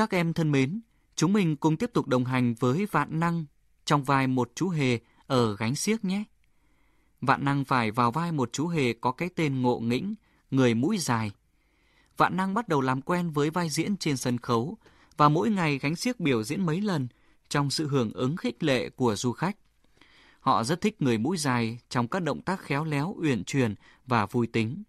Các em thân mến, chúng mình cùng tiếp tục đồng hành với Vạn Năng trong vai một chú hề ở gánh xiếc nhé. Vạn Năng phải vào vai một chú hề có cái tên ngộ nghĩnh, người mũi dài. Vạn Năng bắt đầu làm quen với vai diễn trên sân khấu và mỗi ngày gánh xiếc biểu diễn mấy lần trong sự hưởng ứng khích lệ của du khách. Họ rất thích người mũi dài trong các động tác khéo léo, uyển chuyển và vui tính.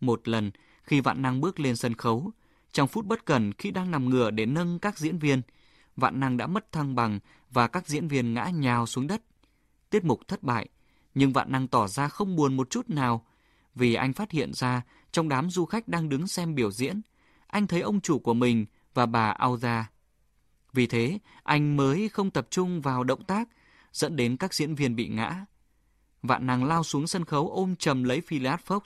Một lần, khi Vạn Năng bước lên sân khấu, trong phút bất cẩn khi đang nằm ngửa để nâng các diễn viên, Vạn Năng đã mất thăng bằng và các diễn viên ngã nhào xuống đất. Tiết mục thất bại, nhưng Vạn Năng tỏ ra không buồn một chút nào, vì anh phát hiện ra trong đám du khách đang đứng xem biểu diễn, anh thấy ông chủ của mình và bà Auda. Vì thế, anh mới không tập trung vào động tác, dẫn đến các diễn viên bị ngã. Vạn Năng lao xuống sân khấu ôm chầm lấy Phileas Fox.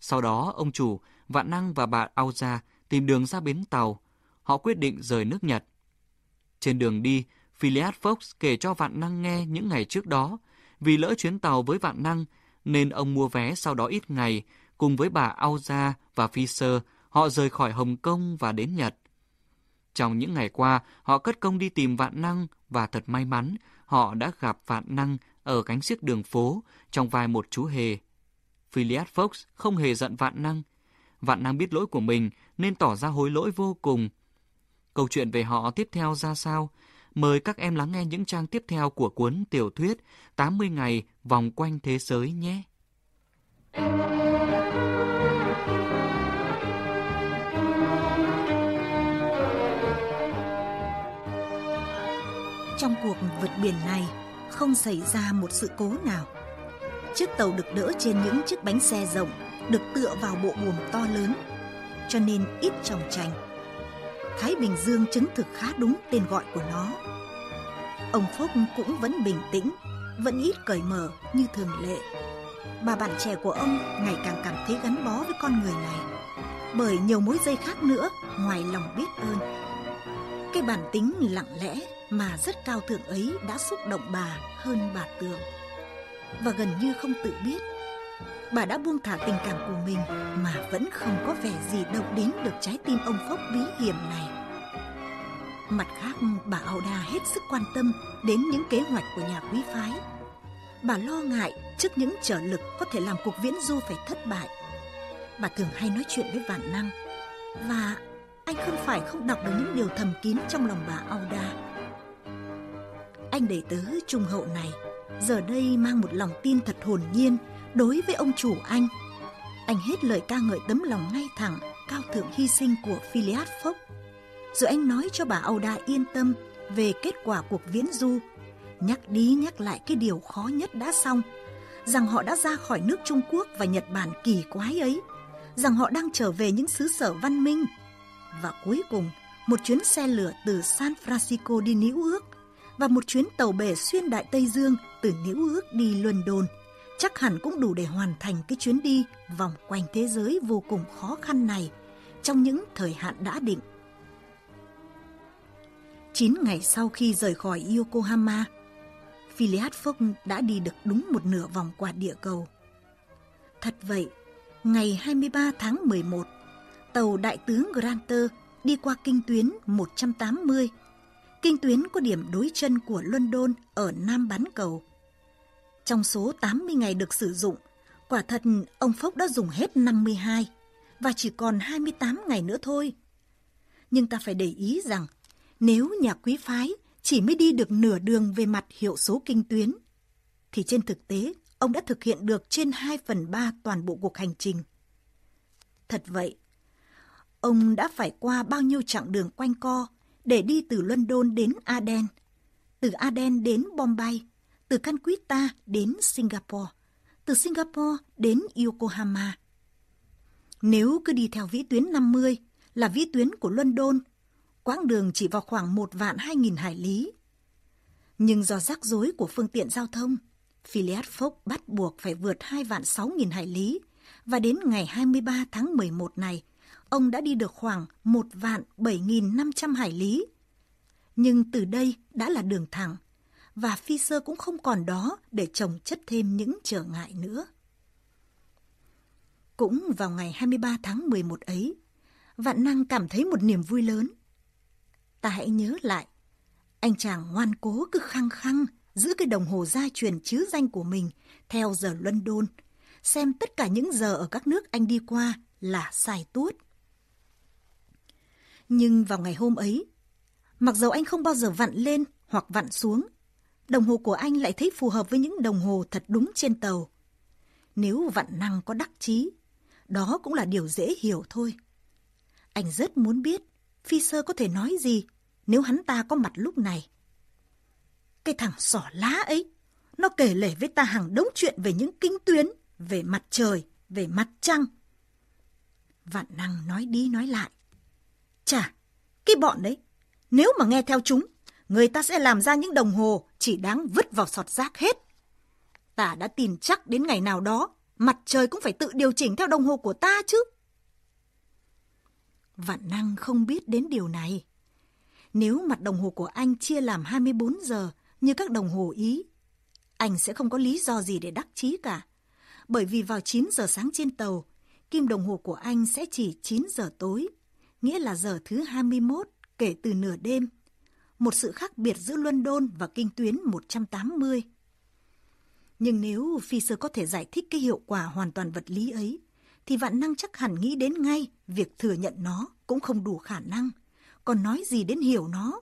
Sau đó, ông chủ, Vạn Năng và bà Auda tìm đường ra bến tàu. Họ quyết định rời nước Nhật. Trên đường đi, Phileas Fox kể cho Vạn Năng nghe những ngày trước đó. Vì lỡ chuyến tàu với Vạn Năng, nên ông mua vé sau đó ít ngày, cùng với bà Auza và Fisher, họ rời khỏi Hồng Kông và đến Nhật. Trong những ngày qua, họ cất công đi tìm Vạn Năng và thật may mắn, họ đã gặp Vạn Năng ở cánh xiếc đường phố trong vai một chú hề. Phileas Fox không hề giận Vạn Năng. Vạn Năng biết lỗi của mình nên tỏ ra hối lỗi vô cùng. Câu chuyện về họ tiếp theo ra sao? Mời các em lắng nghe những trang tiếp theo của cuốn tiểu thuyết 80 ngày vòng quanh thế giới nhé. Trong cuộc vượt biển này không xảy ra một sự cố nào. Chiếc tàu được đỡ trên những chiếc bánh xe rộng, được tựa vào bộ buồm to lớn, cho nên ít tròng trành. Thái Bình Dương chứng thực khá đúng tên gọi của nó. Ông Phúc cũng vẫn bình tĩnh, vẫn ít cởi mở như thường lệ. Bà bạn trẻ của ông ngày càng cảm thấy gắn bó với con người này, bởi nhiều mối dây khác nữa ngoài lòng biết ơn. Cái bản tính lặng lẽ mà rất cao thượng ấy đã xúc động bà hơn bà tưởng. Và gần như không tự biết, bà đã buông thả tình cảm của mình mà vẫn không có vẻ gì động đến được trái tim ông Phúc bí hiểm này. Mặt khác, bà Auda Đa hết sức quan tâm đến những kế hoạch của nhà quý phái. Bà lo ngại trước những trở lực có thể làm cuộc viễn du phải thất bại. Bà thường hay nói chuyện với Vạn Năng và anh không phải không đọc được những điều thầm kín trong lòng bà Auda. Anh đệ tớ trung hậu này giờ đây mang một lòng tin thật hồn nhiên đối với ông chủ anh. Anh hết lời ca ngợi tấm lòng ngay thẳng, cao thượng hy sinh của Philiad Phốc. Rồi anh nói cho bà Auda yên tâm về kết quả cuộc viễn du, nhắc đi nhắc lại cái điều khó nhất đã xong, rằng họ đã ra khỏi nước Trung Quốc và Nhật Bản kỳ quái ấy, rằng họ đang trở về những xứ sở văn minh. Và cuối cùng, một chuyến xe lửa từ San Francisco đi Nữ Ước và một chuyến tàu bể xuyên Đại Tây Dương từ Nữ Ước đi London chắc hẳn cũng đủ để hoàn thành cái chuyến đi vòng quanh thế giới vô cùng khó khăn này trong những thời hạn đã định. 9 ngày sau khi rời khỏi Yokohama, Phileas Fogg đã đi được đúng một nửa vòng qua địa cầu. Thật vậy, ngày 23 tháng 11, tàu đại tướng Granter đi qua kinh tuyến 180. Kinh tuyến có điểm đối chân của London ở Nam bán cầu. Trong số 80 ngày được sử dụng, quả thật ông Phúc đã dùng hết 52 và chỉ còn 28 ngày nữa thôi. Nhưng ta phải để ý rằng nếu nhà quý phái chỉ mới đi được nửa đường về mặt hiệu số kinh tuyến, thì trên thực tế ông đã thực hiện được trên 2 phần 3 toàn bộ cuộc hành trình. Thật vậy, ông đã phải qua bao nhiêu chặng đường quanh co để đi từ London đến Aden, từ Aden đến Bombay, từ Calcutta đến Singapore, từ Singapore đến Yokohama. Nếu cứ đi theo vĩ tuyến 50 là vĩ tuyến của London, quãng đường chỉ vào khoảng 1 vạn hai nghìn hải lý. Nhưng do rắc rối của phương tiện giao thông, Phileas Fogg bắt buộc phải vượt 2 vạn sáu nghìn hải lý và đến ngày 23 tháng 11 này, ông đã đi được khoảng 1 vạn bảy nghìn năm trăm hải lý. Nhưng từ đây đã là đường thẳng, và phi sơ cũng không còn đó để trồng chất thêm những trở ngại nữa. Cũng vào ngày 23 tháng 11 ấy, Vạn Năng cảm thấy một niềm vui lớn. Ta hãy nhớ lại, anh chàng ngoan cố cứ khăng khăng giữ cái đồng hồ gia truyền chứ danh của mình theo giờ London, xem tất cả những giờ ở các nước anh đi qua là sai tuốt. Nhưng vào ngày hôm ấy, mặc dầu anh không bao giờ vặn lên hoặc vặn xuống, đồng hồ của anh lại thấy phù hợp với những đồng hồ thật đúng trên tàu. Nếu Vạn năng có đắc chí, đó cũng là điều dễ hiểu thôi. Anh rất muốn biết Phi Sơ có thể nói gì nếu hắn ta có mặt lúc này. Cái thằng sỏ lá ấy, nó kể lể với ta hàng đống chuyện về những kinh tuyến, về mặt trời, về mặt trăng. Vạn năng nói đi nói lại. Chà, cái bọn đấy, nếu mà nghe theo chúng, người ta sẽ làm ra những đồng hồ chỉ đáng vứt vào sọt rác hết. Ta đã tin chắc đến ngày nào đó, mặt trời cũng phải tự điều chỉnh theo đồng hồ của ta chứ. Vạn năng không biết đến điều này. Nếu mặt đồng hồ của anh chia làm 24 giờ như các đồng hồ Ý, anh sẽ không có lý do gì để đắc chí cả. Bởi vì vào 9 giờ sáng trên tàu, kim đồng hồ của anh sẽ chỉ 9 giờ tối, nghĩa là giờ thứ 21 kể từ nửa đêm. Một sự khác biệt giữa London và kinh tuyến 180. Nhưng nếu phi sơ có thể giải thích cái hiệu quả hoàn toàn vật lý ấy, thì vạn năng chắc hẳn nghĩ đến ngay việc thừa nhận nó cũng không đủ khả năng, còn nói gì đến hiểu nó.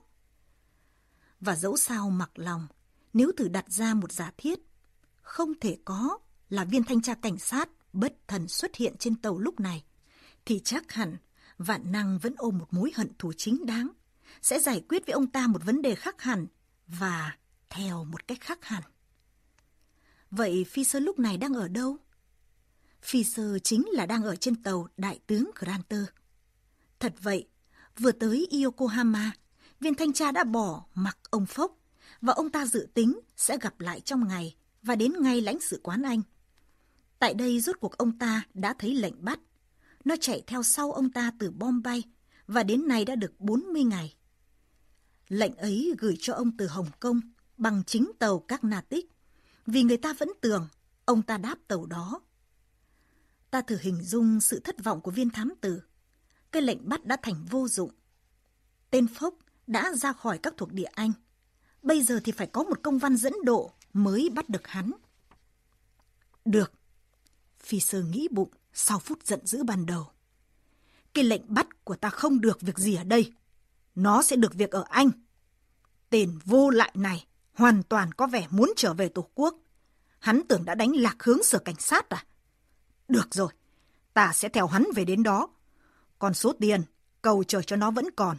Và dẫu sao mặc lòng, nếu thử đặt ra một giả thiết, không thể có là viên thanh tra cảnh sát bất thần xuất hiện trên tàu lúc này, thì chắc hẳn vạn năng vẫn ôm một mối hận thù chính đáng, sẽ giải quyết với ông ta một vấn đề khác hẳn và theo một cách khác hẳn. Vậy Phi Sơ lúc này đang ở đâu? Phi Sơ chính là đang ở trên tàu Đại tướng Granter. Thật vậy, vừa tới Yokohama, viên thanh tra đã bỏ mặc ông Phốc và ông ta dự tính sẽ gặp lại trong ngày và đến ngay lãnh sự quán Anh. Tại đây rốt cuộc ông ta đã thấy lệnh bắt. Nó chạy theo sau ông ta từ Bombay và đến nay đã được 40 ngày. Lệnh ấy gửi cho ông từ Hồng Kông bằng chính tàu các Natic vì người ta vẫn tưởng ông ta đáp tàu đó. Ta thử hình dung sự thất vọng của viên thám tử. Cái lệnh bắt đã thành vô dụng. Tên Phốc đã ra khỏi các thuộc địa Anh. Bây giờ thì phải có một công văn dẫn độ mới bắt được hắn. Được. Phi sơ nghĩ bụng sau phút giận dữ ban đầu. Cái lệnh bắt của ta không được việc gì ở đây. Nó sẽ được việc ở Anh. Tên vô lại này hoàn toàn có vẻ muốn trở về Tổ quốc. Hắn tưởng đã đánh lạc hướng sở cảnh sát à? Được rồi, ta sẽ theo hắn về đến đó. Còn số tiền, cầu trời cho nó vẫn còn.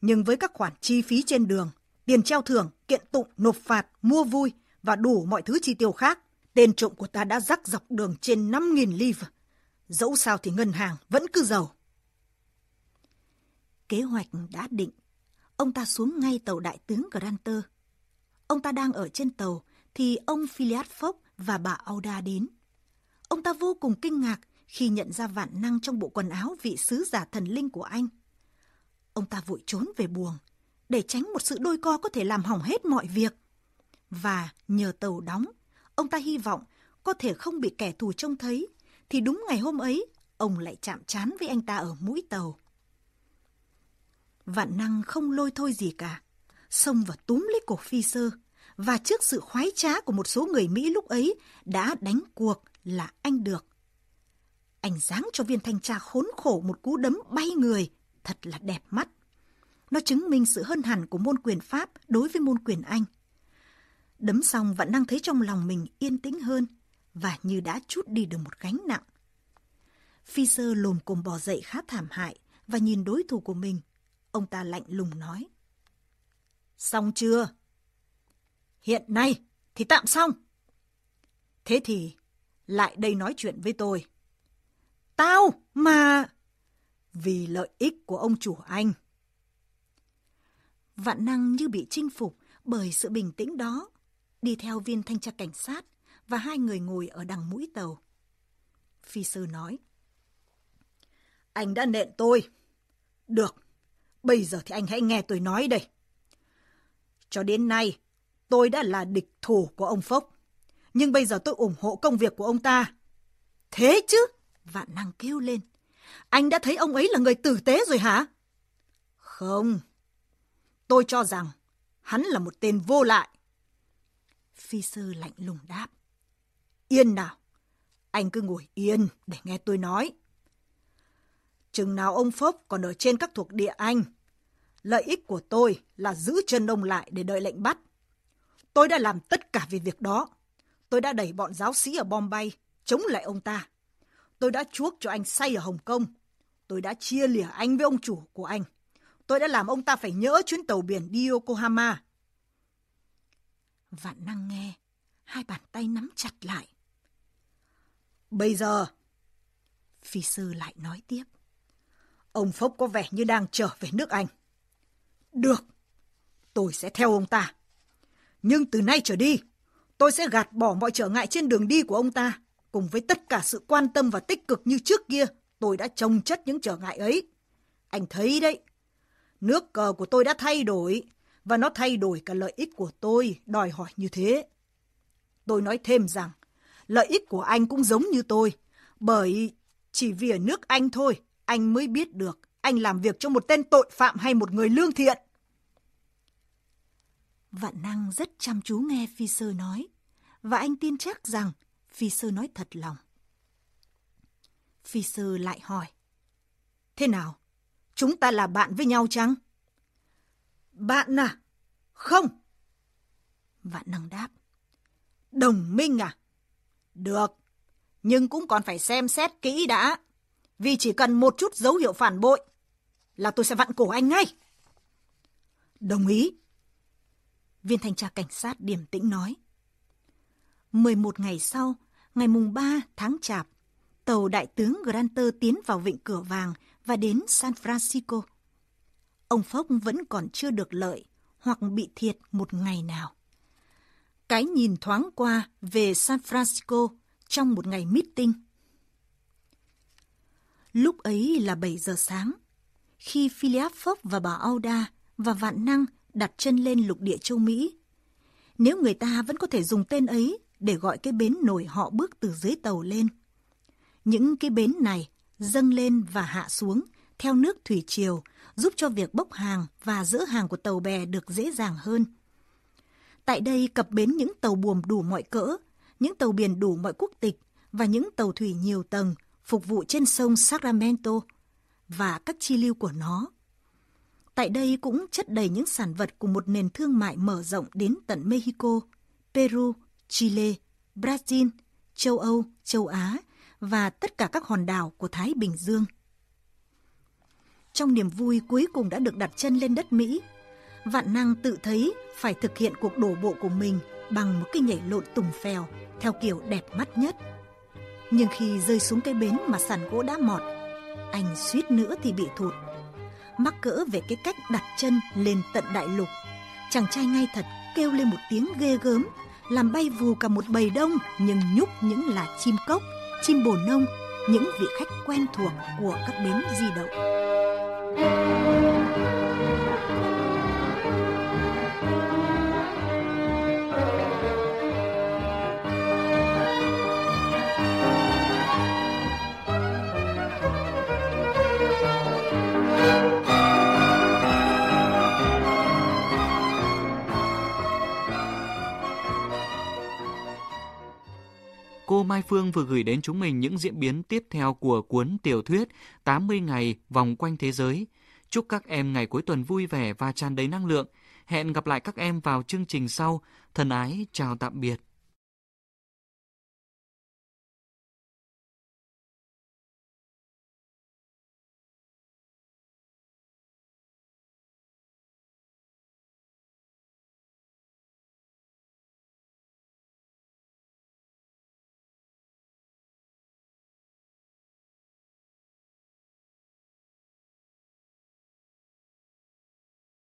Nhưng với các khoản chi phí trên đường, tiền treo thưởng, kiện tụng, nộp phạt, mua vui và đủ mọi thứ chi tiêu khác, tên trộm của ta đã rắc dọc đường trên 5.000 livre. Dẫu sao thì ngân hàng vẫn cứ giàu. Kế hoạch đã định. Ông ta xuống ngay tàu đại tướng Granter. Ông ta đang ở trên tàu thì ông Philiad Fox và bà Auda đến. Ông ta vô cùng kinh ngạc khi nhận ra vạn năng trong bộ quần áo vị sứ giả thần linh của anh. Ông ta vội trốn về buồng, để tránh một sự đôi co có thể làm hỏng hết mọi việc. Và nhờ tàu đóng, ông ta hy vọng có thể không bị kẻ thù trông thấy, thì đúng ngày hôm ấy, ông lại chạm trán với anh ta ở mũi tàu. Vạn năng không lôi thôi gì cả, xông và túm lấy cổ phi sơ, và trước sự khoái trá của một số người Mỹ lúc ấy đã đánh cuộc là anh được. Anh giáng cho viên thanh tra khốn khổ một cú đấm bay người, thật là đẹp mắt. Nó chứng minh sự hơn hẳn của môn quyền Pháp đối với môn quyền Anh. Đấm xong vẫn đang thấy trong lòng mình yên tĩnh hơn và như đã chút đi được một gánh nặng. Phi sơ lồm cồm bò dậy khá thảm hại và nhìn đối thủ của mình. Ông ta lạnh lùng nói. Xong chưa? Hiện nay thì tạm xong. Thế thì lại đây nói chuyện với tôi. Tao mà... Vì lợi ích của ông chủ anh. Vạn năng như bị chinh phục bởi sự bình tĩnh đó, đi theo viên thanh tra cảnh sát và hai người ngồi ở đằng mũi tàu. Phi sư nói. Anh đã nện tôi. Được, bây giờ thì anh hãy nghe tôi nói đây. Cho đến nay, tôi đã là địch thủ của ông Phốc. Nhưng bây giờ tôi ủng hộ công việc của ông ta. Thế chứ? Vạn năng kêu lên. Anh đã thấy ông ấy là người tử tế rồi hả? Không. Tôi cho rằng hắn là một tên vô lại. Phi sư lạnh lùng đáp. Yên nào, anh cứ ngồi yên để nghe tôi nói. Chừng nào ông Phốc còn ở trên các thuộc địa Anh, lợi ích của tôi là giữ chân ông lại để đợi lệnh bắt. Tôi đã làm tất cả về việc đó. Tôi đã đẩy bọn giáo sĩ ở Bombay chống lại ông ta. Tôi đã chuốc cho anh say ở Hồng Kông. Tôi đã chia lìa anh với ông chủ của anh. Tôi đã làm ông ta phải nhớ chuyến tàu biển đi Yokohama. Vạn năng nghe, hai bàn tay nắm chặt lại. Bây giờ, phi sư lại nói tiếp. Ông Phốc có vẻ như đang trở về nước Anh. Được, tôi sẽ theo ông ta. Nhưng từ nay trở đi, tôi sẽ gạt bỏ mọi trở ngại trên đường đi của ông ta, cùng với tất cả sự quan tâm và tích cực như trước kia, tôi đã trồng chất những trở ngại ấy. Anh thấy đấy, nước cờ của tôi đã thay đổi, và nó thay đổi cả lợi ích của tôi, đòi hỏi như thế. Tôi nói thêm rằng, lợi ích của anh cũng giống như tôi, bởi chỉ vì ở nước Anh thôi, anh mới biết được anh làm việc cho một tên tội phạm hay một người lương thiện. Vạn năng rất chăm chú nghe phi sơ nói, và anh tin chắc rằng phi sơ nói thật lòng. Phi sơ lại hỏi. Thế nào? Chúng ta là bạn với nhau chăng? Bạn à? Không. Vạn năng đáp. Đồng minh à? Được, nhưng cũng còn phải xem xét kỹ đã. Vì chỉ cần một chút dấu hiệu phản bội là tôi sẽ vặn cổ anh ngay. Đồng ý. Viên thanh tra cảnh sát điềm tĩnh nói. 11 ngày sau, ngày mùng 3 tháng Chạp, tàu đại tướng Granter tiến vào vịnh Cửa Vàng và đến San Francisco. Ông Phốc vẫn còn chưa được lợi hoặc bị thiệt một ngày nào. Cái nhìn thoáng qua về San Francisco trong một ngày meeting. Lúc ấy là 7 giờ sáng, khi Philip Phốc và bà Auda và Vạn Năng đặt chân lên lục địa châu Mỹ. Nếu người ta vẫn có thể dùng tên ấy để gọi cái bến nổi họ bước từ dưới tàu lên. Những cái bến này dâng lên và hạ xuống theo nước thủy triều, giúp cho việc bốc hàng và giữ hàng của tàu bè được dễ dàng hơn. Tại đây cập bến những tàu buồm đủ mọi cỡ, những tàu biển đủ mọi quốc tịch và những tàu thủy nhiều tầng phục vụ trên sông Sacramento và các chi lưu của nó. Tại đây cũng chất đầy những sản vật của một nền thương mại mở rộng đến tận Mexico, Peru, Chile, Brazil, châu Âu, châu Á và tất cả các hòn đảo của Thái Bình Dương. Trong niềm vui cuối cùng đã được đặt chân lên đất Mỹ, Vạn Năng tự thấy phải thực hiện cuộc đổ bộ của mình bằng một cái nhảy lộn tùng phèo theo kiểu đẹp mắt nhất. Nhưng khi rơi xuống cái bến mà sàn gỗ đã mọt, anh suýt nữa thì bị thụt. Mắc cỡ về cái cách đặt chân lên tận đại lục. Chàng trai ngay thật kêu lên một tiếng ghê gớm, làm bay vù cả một bầy đông nhưng nhúc những là chim cốc, chim bồ nông, những vị khách quen thuộc của các bến di động. Thank you. Phương vừa gửi đến chúng mình những diễn biến tiếp theo của cuốn tiểu thuyết 80 ngày vòng quanh thế giới. Chúc các em ngày cuối tuần vui vẻ và tràn đầy năng lượng. Hẹn gặp lại các em vào chương trình sau. Thân ái, chào tạm biệt.